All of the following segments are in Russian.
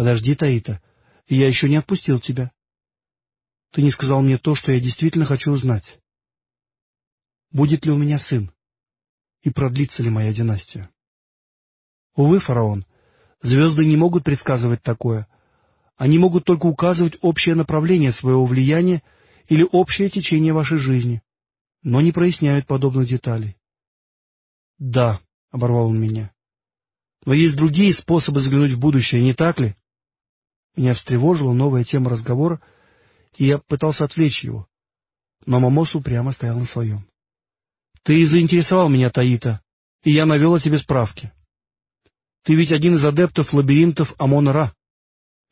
Подожди, Таита, я еще не отпустил тебя. Ты не сказал мне то, что я действительно хочу узнать. Будет ли у меня сын? И продлится ли моя династия? Увы, фараон, звезды не могут предсказывать такое. Они могут только указывать общее направление своего влияния или общее течение вашей жизни, но не проясняют подобных деталей. — Да, — оборвал он меня. — Но есть другие способы взглянуть в будущее, не так ли? Меня встревожила новая тема разговора, и я пытался отвлечь его. Но Мамос упрямо стоял на своем. — Ты заинтересовал меня, Таита, и я навел о тебе справки. Ты ведь один из адептов лабиринтов Амона-Ра.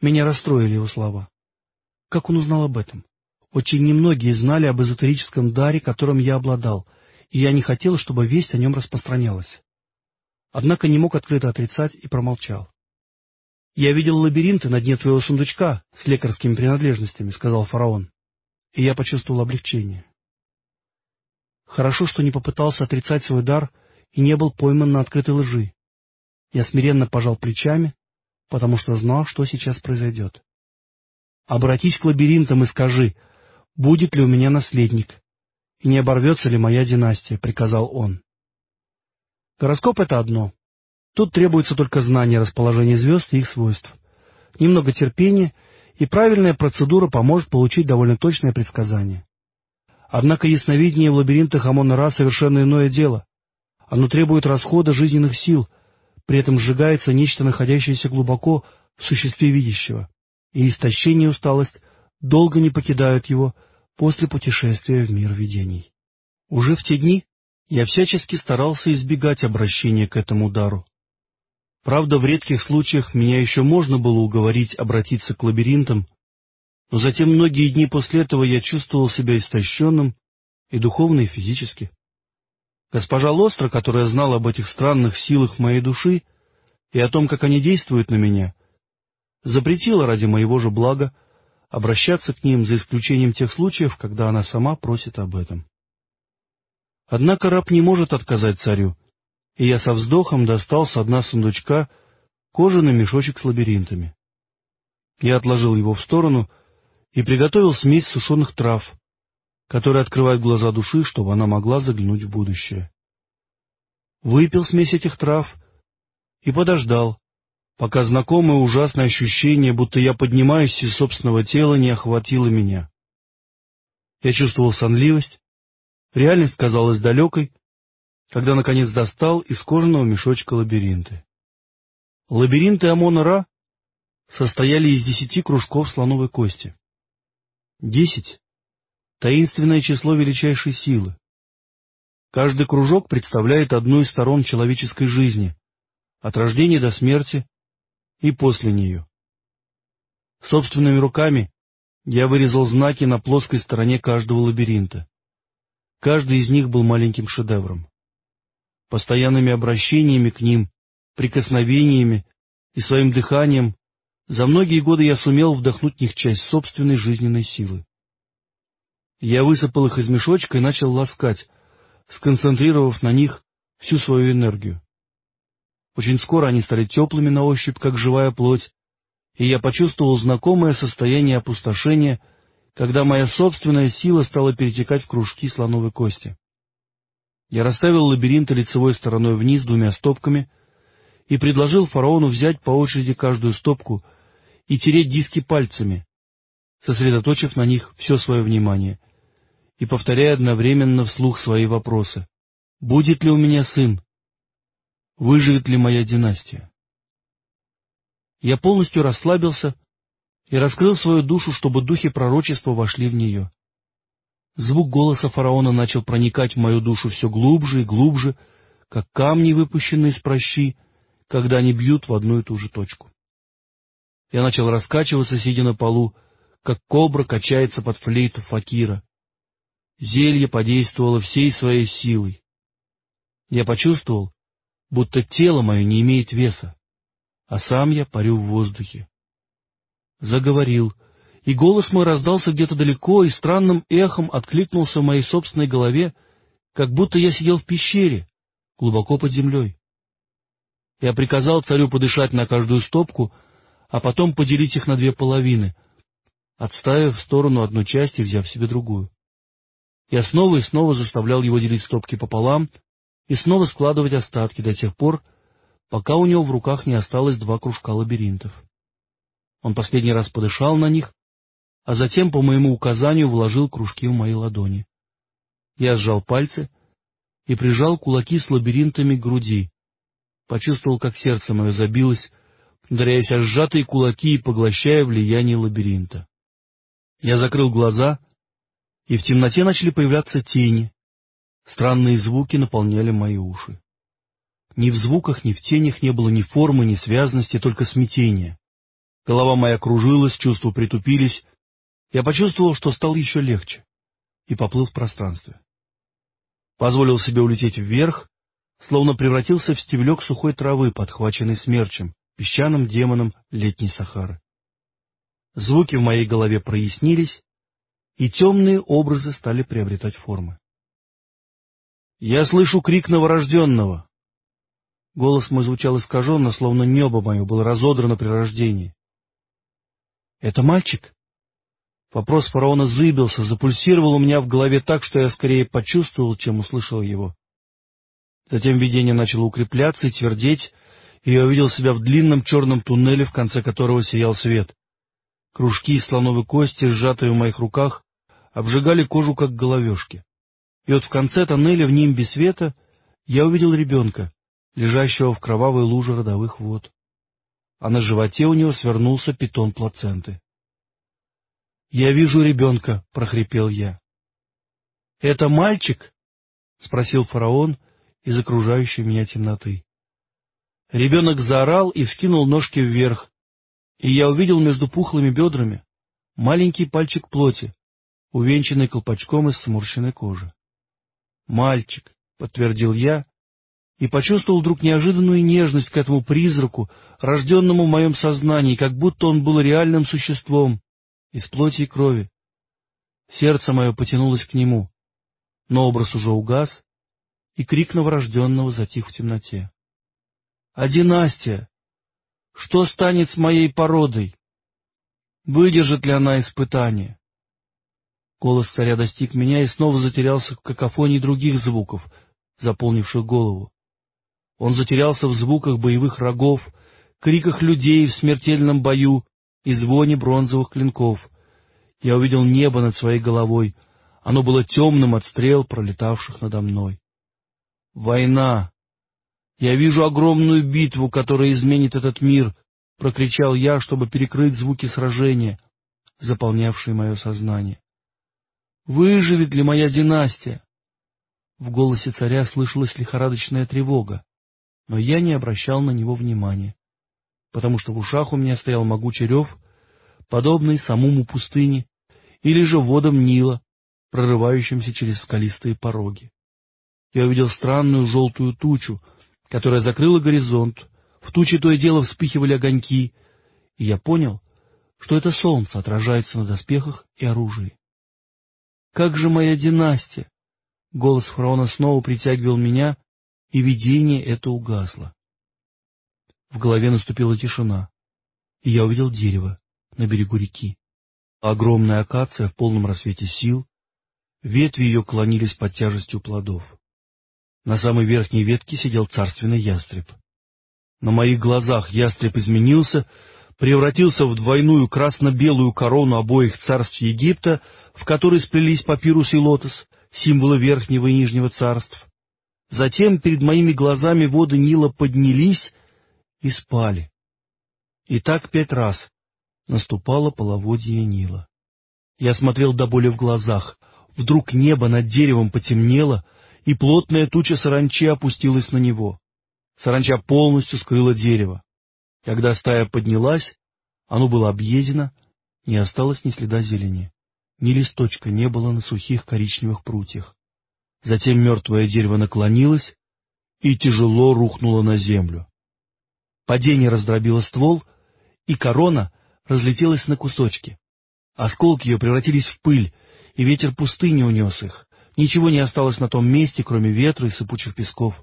Меня расстроили его слова. Как он узнал об этом? Очень немногие знали об эзотерическом даре, которым я обладал, и я не хотел, чтобы весть о нем распространялась. Однако не мог открыто отрицать и промолчал. «Я видел лабиринты на дне твоего сундучка с лекарскими принадлежностями», — сказал фараон. И я почувствовал облегчение. Хорошо, что не попытался отрицать свой дар и не был пойман на открытой лжи. Я смиренно пожал плечами, потому что знал, что сейчас произойдет. «Обратись к лабиринтам и скажи, будет ли у меня наследник, и не оборвется ли моя династия», — приказал он. Гороскоп — это одно. Тут требуется только знание расположения звезд и их свойств. Немного терпения, и правильная процедура поможет получить довольно точное предсказание. Однако ясновидение в лабиринтах Амона-Ра совершенно иное дело. Оно требует расхода жизненных сил, при этом сжигается нечто, находящееся глубоко в существе видящего, и истощение и усталость долго не покидают его после путешествия в мир видений. Уже в те дни я всячески старался избегать обращения к этому дару. Правда, в редких случаях меня еще можно было уговорить обратиться к лабиринтам, но затем многие дни после этого я чувствовал себя истощенным и духовно, и физически. Госпожа Лостра, которая знала об этих странных силах моей души и о том, как они действуют на меня, запретила ради моего же блага обращаться к ним за исключением тех случаев, когда она сама просит об этом. Однако раб не может отказать царю, и я со вздохом достал с дна сундучка кожаный мешочек с лабиринтами. Я отложил его в сторону и приготовил смесь сушеных трав, которая открывает глаза души, чтобы она могла заглянуть в будущее. Выпил смесь этих трав и подождал, пока знакомое ужасное ощущение, будто я поднимаюсь из собственного тела, не охватило меня. Я чувствовал сонливость, реальность казалась далекой, когда, наконец, достал из кожаного мешочка лабиринты. Лабиринты Амона-Ра состояли из десяти кружков слоновой кости. Десять — таинственное число величайшей силы. Каждый кружок представляет одну из сторон человеческой жизни, от рождения до смерти и после нее. Собственными руками я вырезал знаки на плоской стороне каждого лабиринта. Каждый из них был маленьким шедевром. Постоянными обращениями к ним, прикосновениями и своим дыханием за многие годы я сумел вдохнуть в них часть собственной жизненной силы. Я высыпал их из мешочка и начал ласкать, сконцентрировав на них всю свою энергию. Очень скоро они стали теплыми на ощупь, как живая плоть, и я почувствовал знакомое состояние опустошения, когда моя собственная сила стала перетекать в кружки слоновой кости. Я расставил лабиринты лицевой стороной вниз двумя стопками и предложил фараону взять по очереди каждую стопку и тереть диски пальцами, сосредоточив на них все свое внимание, и повторяя одновременно вслух свои вопросы. «Будет ли у меня сын? Выживет ли моя династия?» Я полностью расслабился и раскрыл свою душу, чтобы духи пророчества вошли в нее. Звук голоса фараона начал проникать в мою душу все глубже и глубже, как камни, выпущенные из прощи, когда они бьют в одну и ту же точку. Я начал раскачиваться, сидя на полу, как кобра качается под флейту факира. Зелье подействовало всей своей силой. Я почувствовал, будто тело мое не имеет веса, а сам я парю в воздухе. Заговорил, и голос мой раздался где-то далеко и странным эхом откликнулся в моей собственной голове, как будто я сидел в пещере, глубоко под землей. Я приказал царю подышать на каждую стопку, а потом поделить их на две половины, отставив в сторону одну часть и взяв себе другую. Я снова и снова заставлял его делить стопки пополам и снова складывать остатки до тех пор, пока у него в руках не осталось два кружка лабиринтов. Он последний раз подышал на них, а затем по моему указанию вложил кружки в мои ладони. Я сжал пальцы и прижал кулаки с лабиринтами к груди, почувствовал, как сердце мое забилось, ударяясь о сжатые кулаки и поглощая влияние лабиринта. Я закрыл глаза, и в темноте начали появляться тени. Странные звуки наполняли мои уши. Ни в звуках, ни в тенях не было ни формы, ни связности, только смятение. Голова моя кружилась, чувства притупились. Я почувствовал, что стал еще легче, и поплыл в пространстве. Позволил себе улететь вверх, словно превратился в стебелек сухой травы, подхваченный смерчем, песчаным демоном летней Сахары. Звуки в моей голове прояснились, и темные образы стали приобретать формы. «Я слышу крик новорожденного!» Голос мой звучал искаженно, словно небо мое было разодрано при рождении. «Это мальчик?» Вопрос фараона зыбился, запульсировал у меня в голове так, что я скорее почувствовал, чем услышал его. Затем видение начало укрепляться и твердеть, и я увидел себя в длинном черном туннеле, в конце которого сиял свет. Кружки из слоновой кости, сжатые в моих руках, обжигали кожу, как головешки. И вот в конце тоннеля в нимбе света я увидел ребенка, лежащего в кровавой луже родовых вод. А на животе у него свернулся питон плаценты. — Я вижу ребенка, — прохрипел я. — Это мальчик? — спросил фараон из окружающей меня темноты. Ребенок заорал и вскинул ножки вверх, и я увидел между пухлыми бедрами маленький пальчик плоти, увенчанный колпачком из сморщенной кожи. «Мальчик», — подтвердил я, и почувствовал вдруг неожиданную нежность к этому призраку, рожденному в моем сознании, как будто он был реальным существом, из плоти и крови. Сердце мое потянулось к нему, но образ уже угас, и крик новорожденного затих в темноте. А династия? Что станет с моей породой? Выдержит ли она испытание? Голос царя достиг меня и снова затерялся в какофонии других звуков, заполнивших голову. Он затерялся в звуках боевых рогов, криках людей в смертельном бою и звоне бронзовых клинков. Я увидел небо над своей головой, оно было темным от стрел, пролетавших надо мной. Война! Я вижу огромную битву, которая изменит этот мир, — прокричал я, чтобы перекрыть звуки сражения, заполнявшие мое сознание. Выживет ли моя династия? В голосе царя слышалась лихорадочная тревога, но я не обращал на него внимания, потому что в ушах у меня стоял могучий рев, подобный самому пустыне или же водам Нила, прорывающимся через скалистые пороги. Я увидел странную желтую тучу, которая закрыла горизонт, в туче то и дело вспыхивали огоньки, и я понял, что это солнце отражается на доспехах и оружии. «Как же моя династия?» Голос фараона снова притягивал меня, и видение это угасло. В голове наступила тишина, и я увидел дерево на берегу реки. Огромная акация в полном рассвете сил, ветви ее клонились под тяжестью плодов. На самой верхней ветке сидел царственный ястреб. На моих глазах ястреб изменился, превратился в двойную красно-белую корону обоих царств Египта, в которой сплелись папирус и лотос, символы верхнего и нижнего царств. Затем перед моими глазами воды Нила поднялись и спали. И так пять раз наступало половодье Нила. Я смотрел до боли в глазах. Вдруг небо над деревом потемнело — и плотная туча саранчи опустилась на него. Саранча полностью скрыла дерево. Когда стая поднялась, оно было объедено, не осталось ни следа зелени. Ни листочка не было на сухих коричневых прутьях. Затем мертвое дерево наклонилось и тяжело рухнуло на землю. Падение раздробило ствол, и корона разлетелась на кусочки. Осколки ее превратились в пыль, и ветер пустыни унес их. Ничего не осталось на том месте, кроме ветра и сыпучих песков.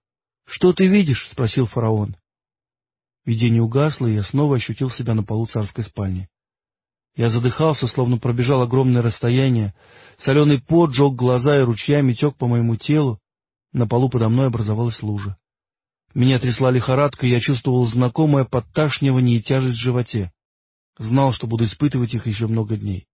— Что ты видишь? — спросил фараон. Видение угасло, и я снова ощутил себя на полу царской спальни. Я задыхался, словно пробежал огромное расстояние. Соленый пот жег глаза и ручьями тек по моему телу. На полу подо мной образовалась лужа. Меня трясла лихорадка, и я чувствовал знакомое подташнивание и тяжесть в животе. Знал, что буду испытывать их еще много дней.